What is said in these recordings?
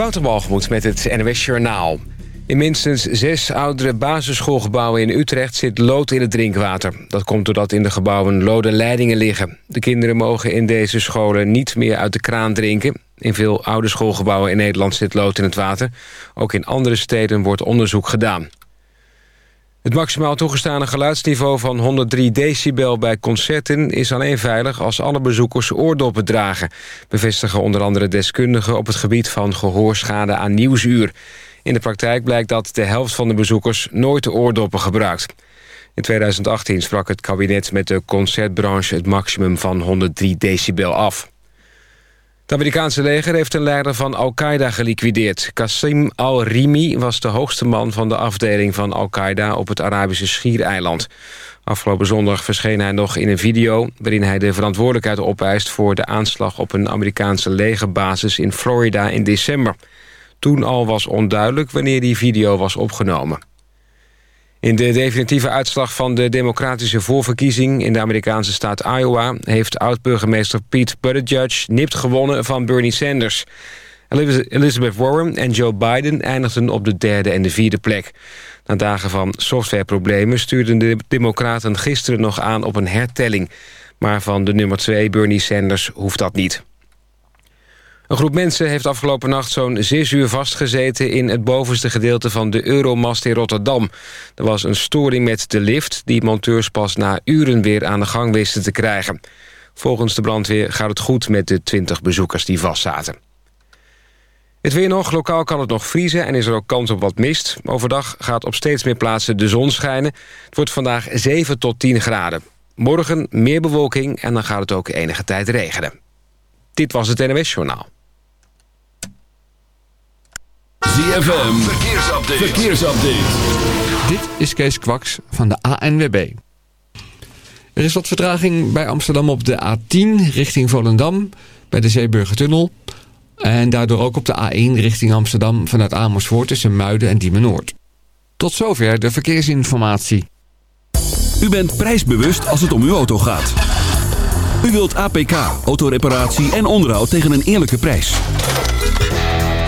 Wouter met het NWS Journaal. In minstens zes oudere basisschoolgebouwen in Utrecht zit lood in het drinkwater. Dat komt doordat in de gebouwen lode leidingen liggen. De kinderen mogen in deze scholen niet meer uit de kraan drinken. In veel oude schoolgebouwen in Nederland zit lood in het water. Ook in andere steden wordt onderzoek gedaan. Het maximaal toegestane geluidsniveau van 103 decibel bij concerten... is alleen veilig als alle bezoekers oordoppen dragen... bevestigen onder andere deskundigen op het gebied van gehoorschade aan nieuwsuur. In de praktijk blijkt dat de helft van de bezoekers nooit de oordoppen gebruikt. In 2018 sprak het kabinet met de concertbranche het maximum van 103 decibel af. Het Amerikaanse leger heeft een leider van Al-Qaeda geliquideerd. Qassim al-Rimi was de hoogste man van de afdeling van Al-Qaeda... op het Arabische Schiereiland. Afgelopen zondag verscheen hij nog in een video... waarin hij de verantwoordelijkheid opeist voor de aanslag... op een Amerikaanse legerbasis in Florida in december. Toen al was onduidelijk wanneer die video was opgenomen. In de definitieve uitslag van de democratische voorverkiezing... in de Amerikaanse staat Iowa... heeft oud-burgemeester Pete Buttigieg nipt gewonnen van Bernie Sanders. Elizabeth Warren en Joe Biden eindigden op de derde en de vierde plek. Na dagen van softwareproblemen stuurden de democraten gisteren nog aan op een hertelling. Maar van de nummer twee, Bernie Sanders, hoeft dat niet. Een groep mensen heeft afgelopen nacht zo'n zes uur vastgezeten... in het bovenste gedeelte van de Euromast in Rotterdam. Er was een storing met de lift... die monteurs pas na uren weer aan de gang wisten te krijgen. Volgens de brandweer gaat het goed met de 20 bezoekers die vastzaten. Het weer nog, lokaal kan het nog vriezen en is er ook kans op wat mist. Overdag gaat op steeds meer plaatsen de zon schijnen. Het wordt vandaag 7 tot 10 graden. Morgen meer bewolking en dan gaat het ook enige tijd regenen. Dit was het NWS Journaal. ZFM, verkeersupdate. verkeersupdate. Dit is Kees Kwaks van de ANWB. Er is wat vertraging bij Amsterdam op de A10 richting Volendam... bij de Zeeburgertunnel... en daardoor ook op de A1 richting Amsterdam... vanuit Amersfoort tussen Muiden en Diemen Noord. Tot zover de verkeersinformatie. U bent prijsbewust als het om uw auto gaat. U wilt APK, autoreparatie en onderhoud tegen een eerlijke prijs.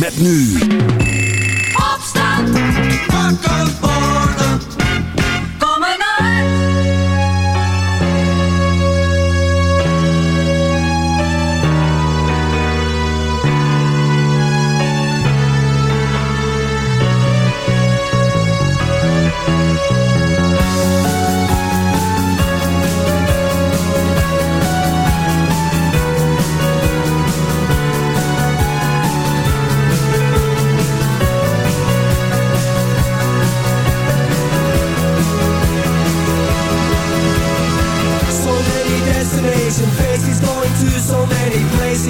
Met nu. Opstand. Worden.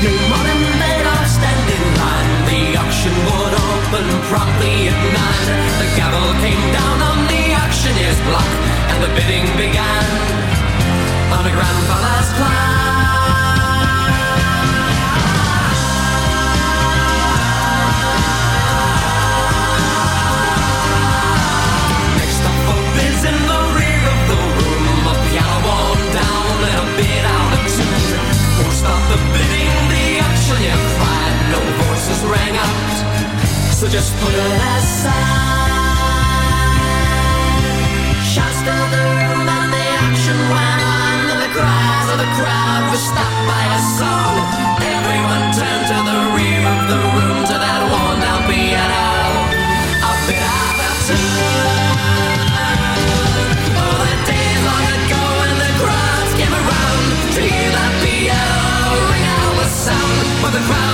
Tuesday morning they'd all stand in line. The auction would open promptly at nine. The gavel came down on the auctioneer's block, and the bidding began on a grandfather's. Next so just put it aside. Shouts filled the room and the action went on, and the cries of the crowd were stopped by a song. Everyone turned to the rear of the room to that worn down piano. A bit out of tune. Oh, long ago when the came around to hear that piano ring out the crowds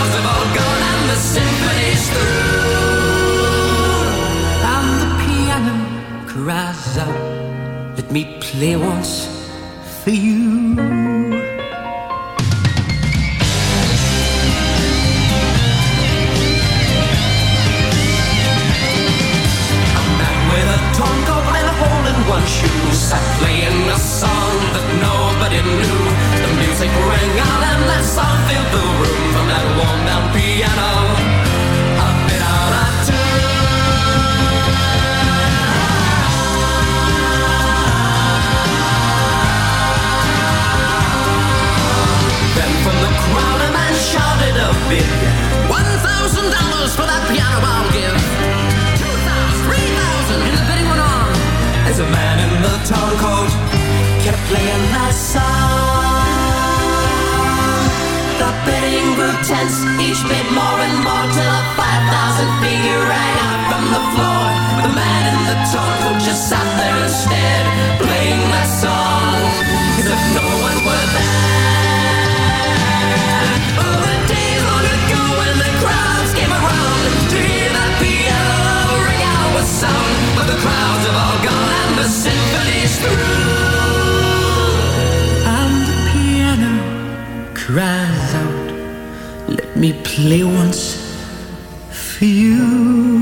play once for you. with a torn and a hole in one shoe Sat playing a song that nobody knew The music rang out and that song filled the room From that worn down piano One thousand dollars for that piano I'll give. Two thousand, three thousand, and the bidding went on As a man in the town kept playing that song. The bidding grew tense, each bid more and more Till a five thousand figure rang out from the floor. The man in the just sat there instead Playing that song Crowds have all gone and the symphony's through And the piano cries out Let me play once for you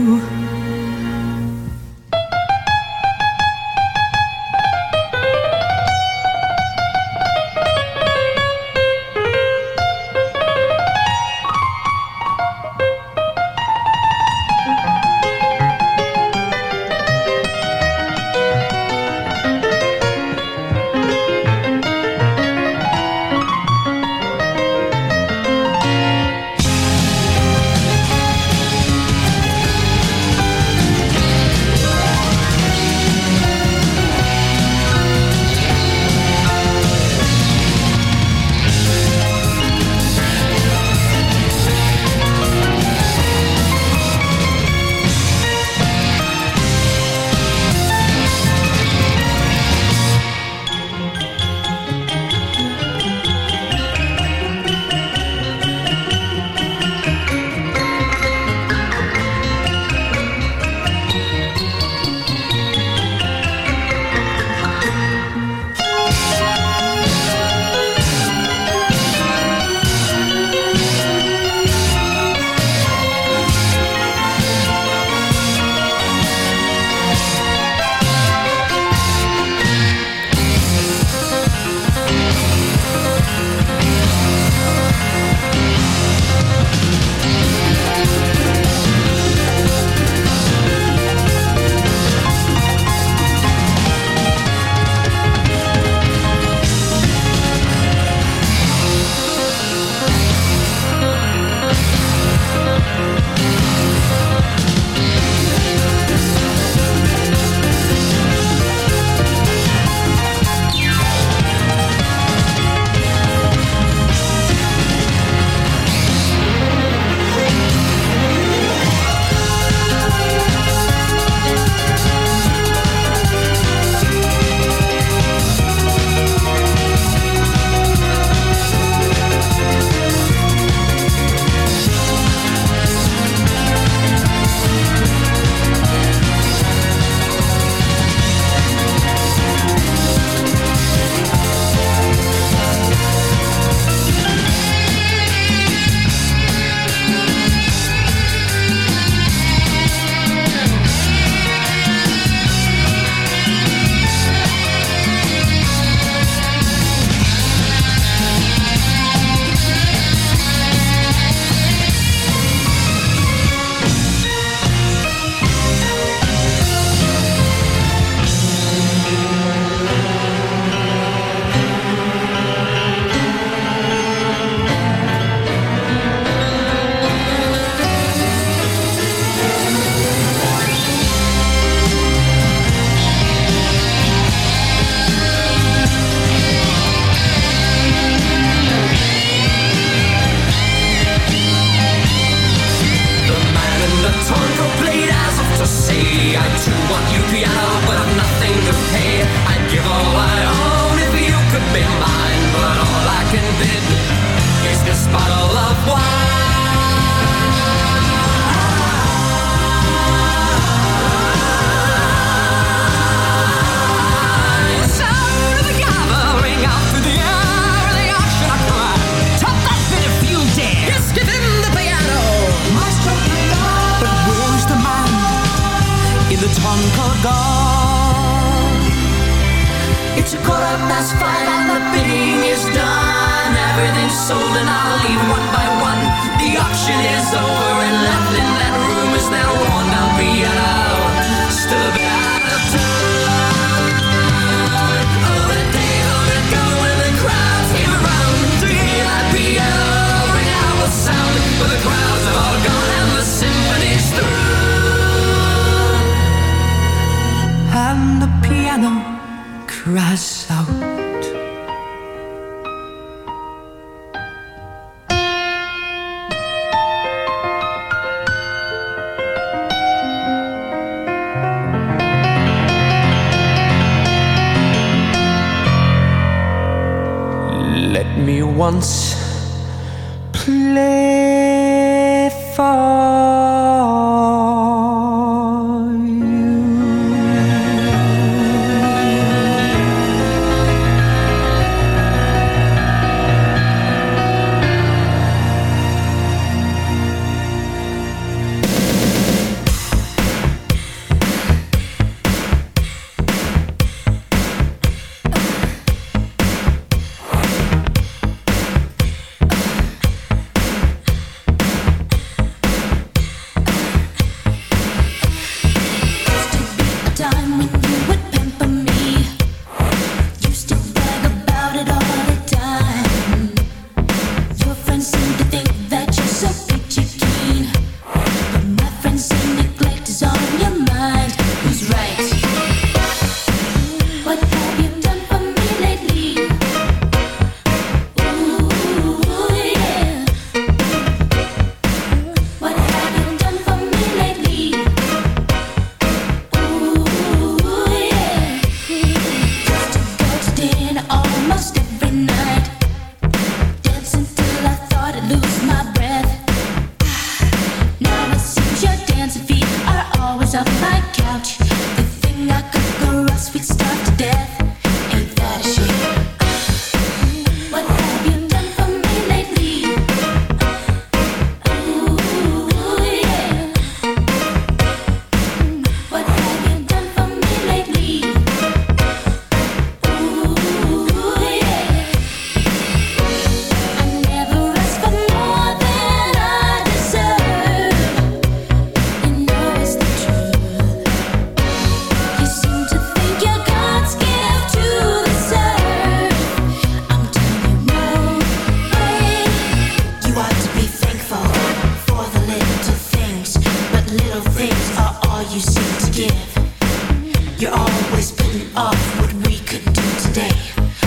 You're always putting off what we could do today.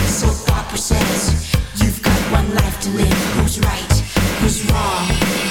So Papa says, You've got one life to live. Who's right? Who's wrong?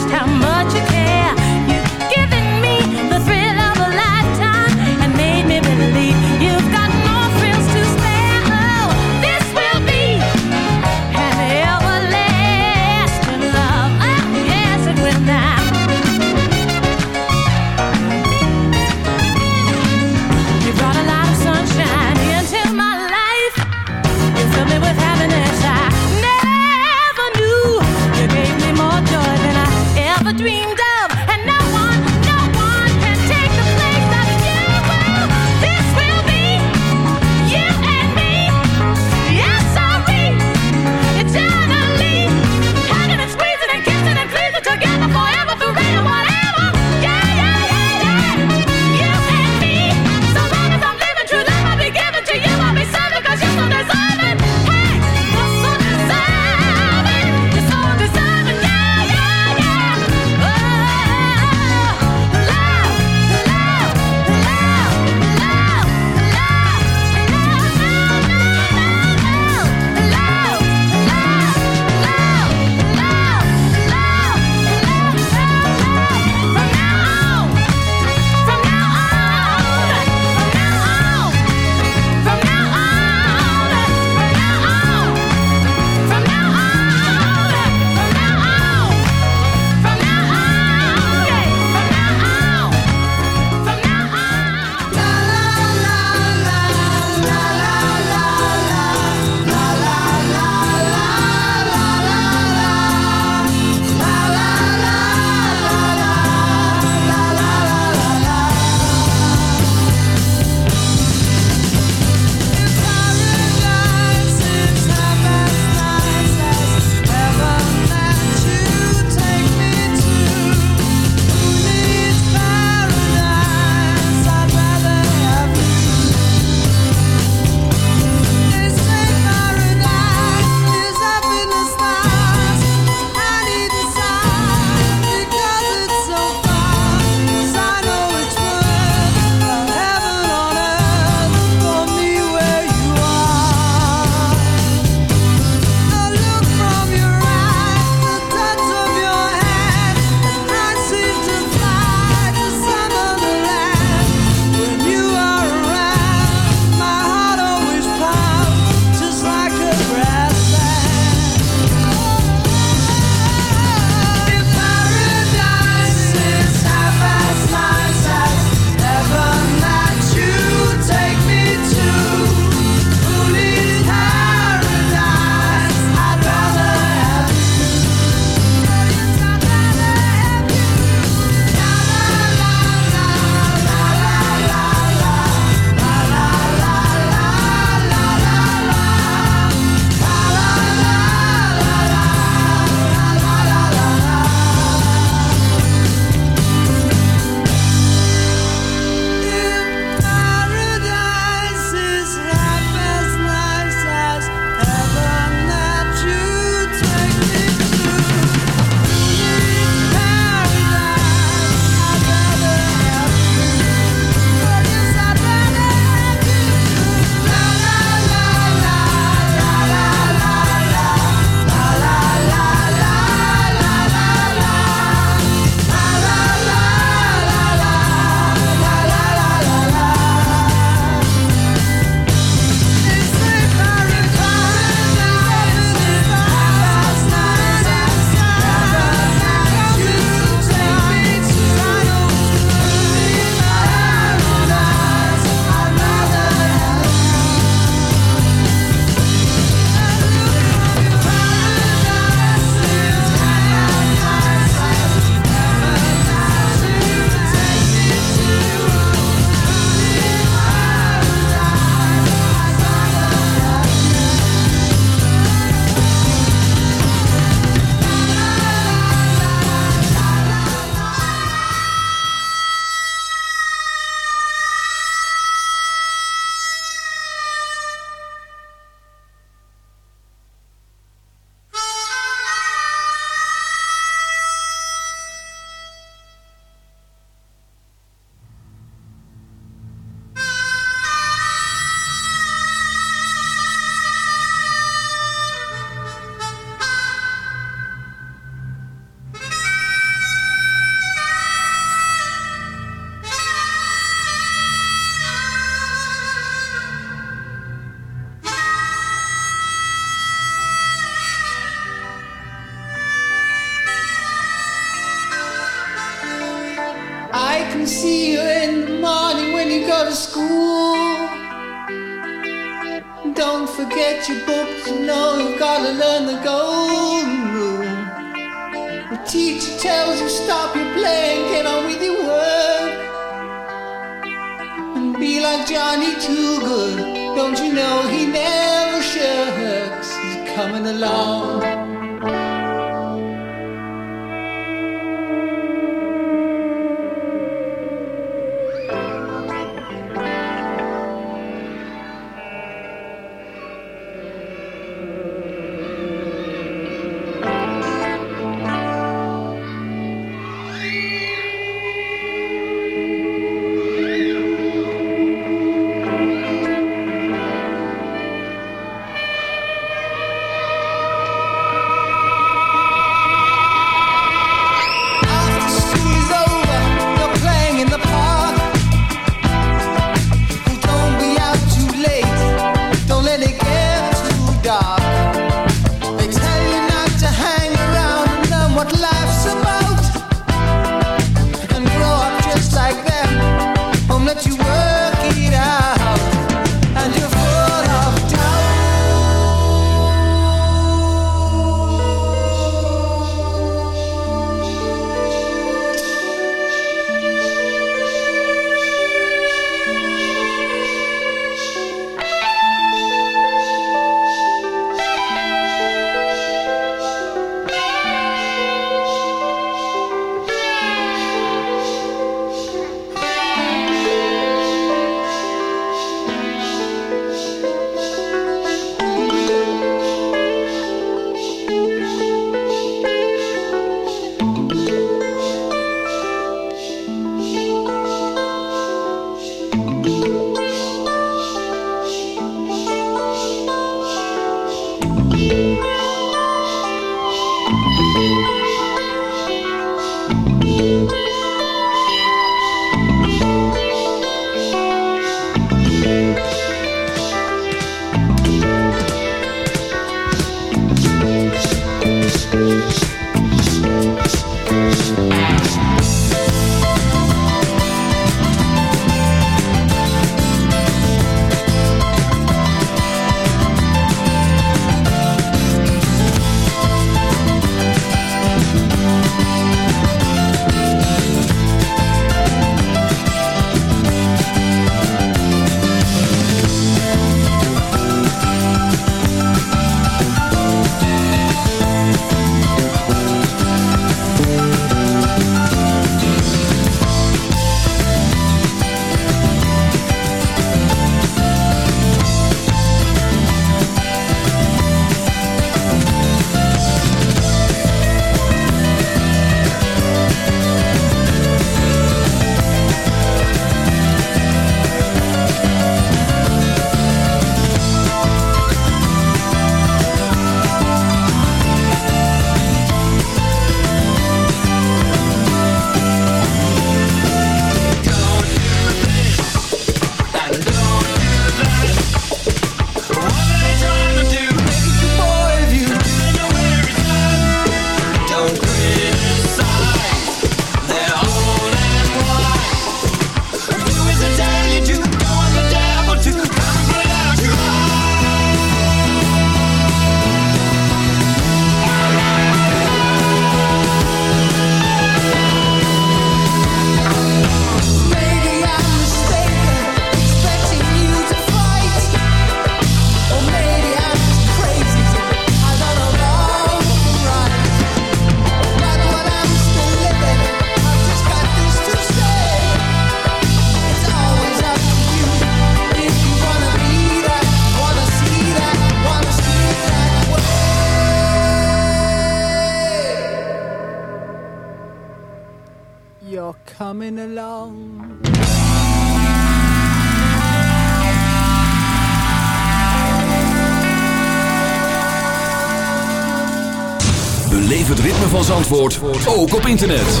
beleef het ritme van Zandvoort ook op internet.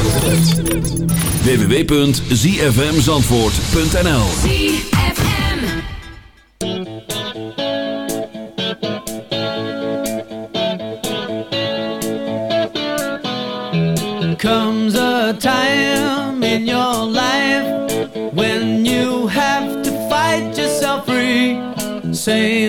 www.zfmzandvoort.nl Comes a time in your life When you have to fight yourself free Say